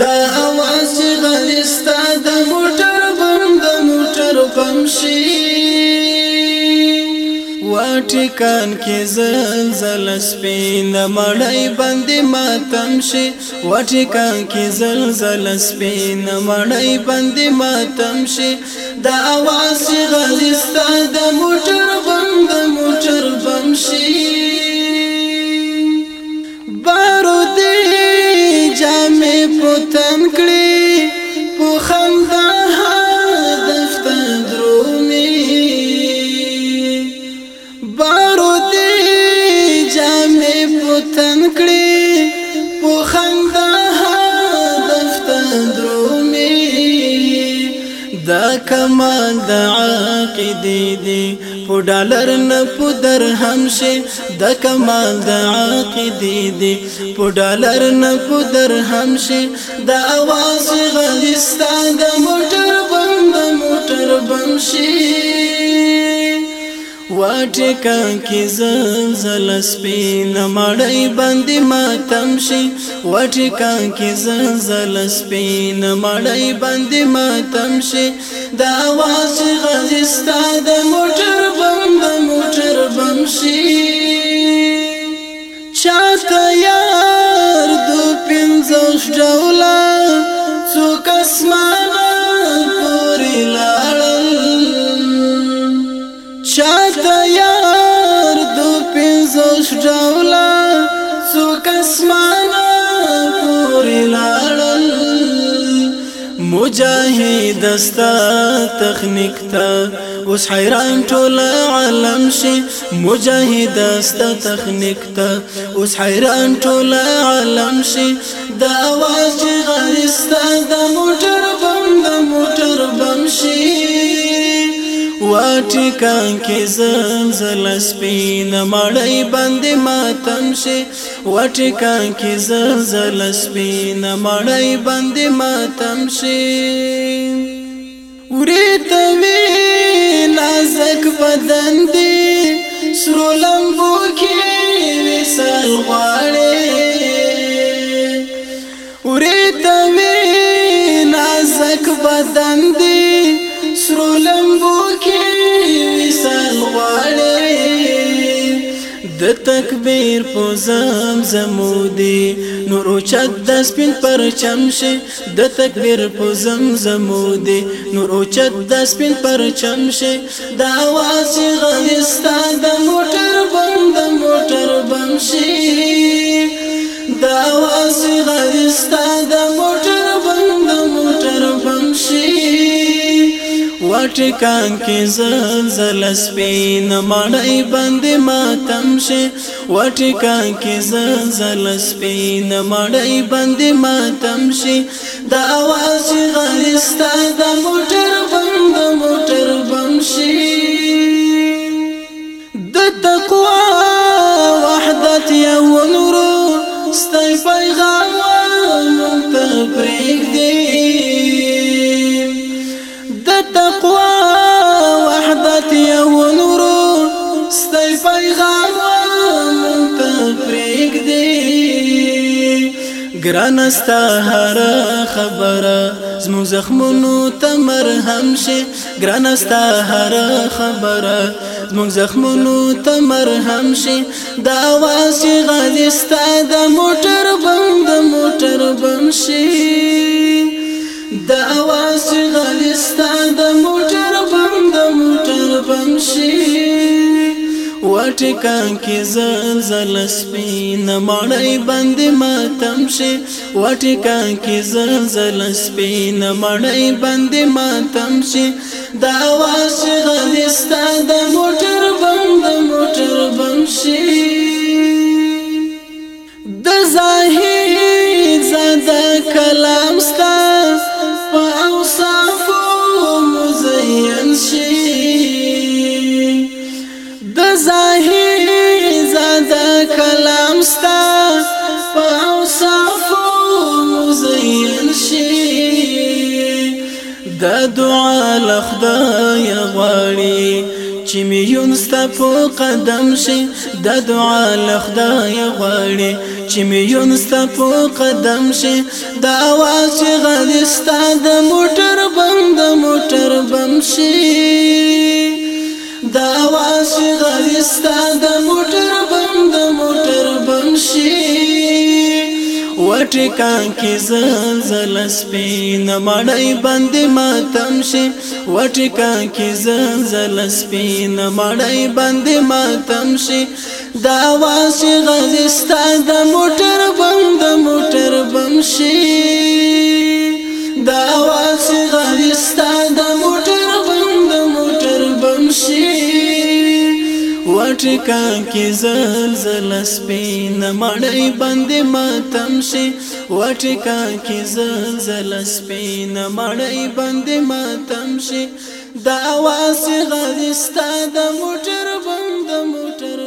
دا اواز چې غلستا د موټر بم د موټر بم شي واټکان کې زلزل سپین مړای باندې ماتم شي واټکان کې زلزل سپین مړای باندې ماتم شي دا اواز چې غلستا د موټر بم دا کمال د عقیدې دی په ډالر نه په درهم شي دا کمال د عقیدې دی په ډالر نه په درهم شي دا आवाज غلستان د موټر بم د موټر بم شي واټکا کې زلزل سپین مړی باندې ماتم شي واټکا کې زلزل سپین مړی باندې ماتم شي دا واز غزستا د موټر بم د موټر بم شي چاته یار دو پنځه ډوله څوک اسمان اسمان پورې لاړل مجاهد استا تخنیک ته اوس حیران ټول عالم شي مجاهد است تخنیک ته اوس حیران ټول عالم شي دا आवाज غریست د موټر بم د موټر بم شي واټکان کې زلزلہ سپین مړی باندې ماتم شي وټکان کې زلزل سپین مړی باندې ماتم شي وری توی نازک بدن دی سرو لمبو کې وسل غواړي وری توی نازک بدن د تکبیر په زم زمودي نور او چت د سپین پرچم شي د تکبیر په زم زمودي نور او چت د سپین پرچم شي د اواز غلستا د موټر بم د موټر بم شي د اواز غلستا د وټکان کې زلزل سپین مړی باندې ماتم شي وټکان کې زلزل سپین مړی باندې ماتم شي د اواز غلستا د موټر بم د موټر بم شي تقوا وحدت یو نور ستای پیغام منتفریق دی ګرانستا هر خبره زمو زخمونو ته مرهم شي ګرانستا هر خبره زمو زخمونو ته مرهم شي دا واسي غدستا د موټ شي وټکا کې زلزل سپین مړی باندې ماتم شي وټکا کې زلزل سپین مړی باندې ماتم شي دا واش غدستا د موټر بم د موټر بم شي د ظاهر زدا کلام ستا په اوسه دا دعا لخدای غواړي چې میون ستا په قدم شي دا دعا لخدای غواړي چې میون ستا په قدم شي دا आवाज غږ ستا د موټر بم د موټر بم شي دا आवाज غږ ستا د موټر بم د موټر بم شي ټکان کې زلزل سپین مړی باندې ماتم شي و ټکان کې زلزل سپین مړی باندې ماتم شي دا واسه غزستا د موټر پټکا کې زلزل سپین مړی باندې ماتم شي وټکا کې زلزل سپین مړی باندې ماتم شي دا واسه غزستا د موټر بند موټر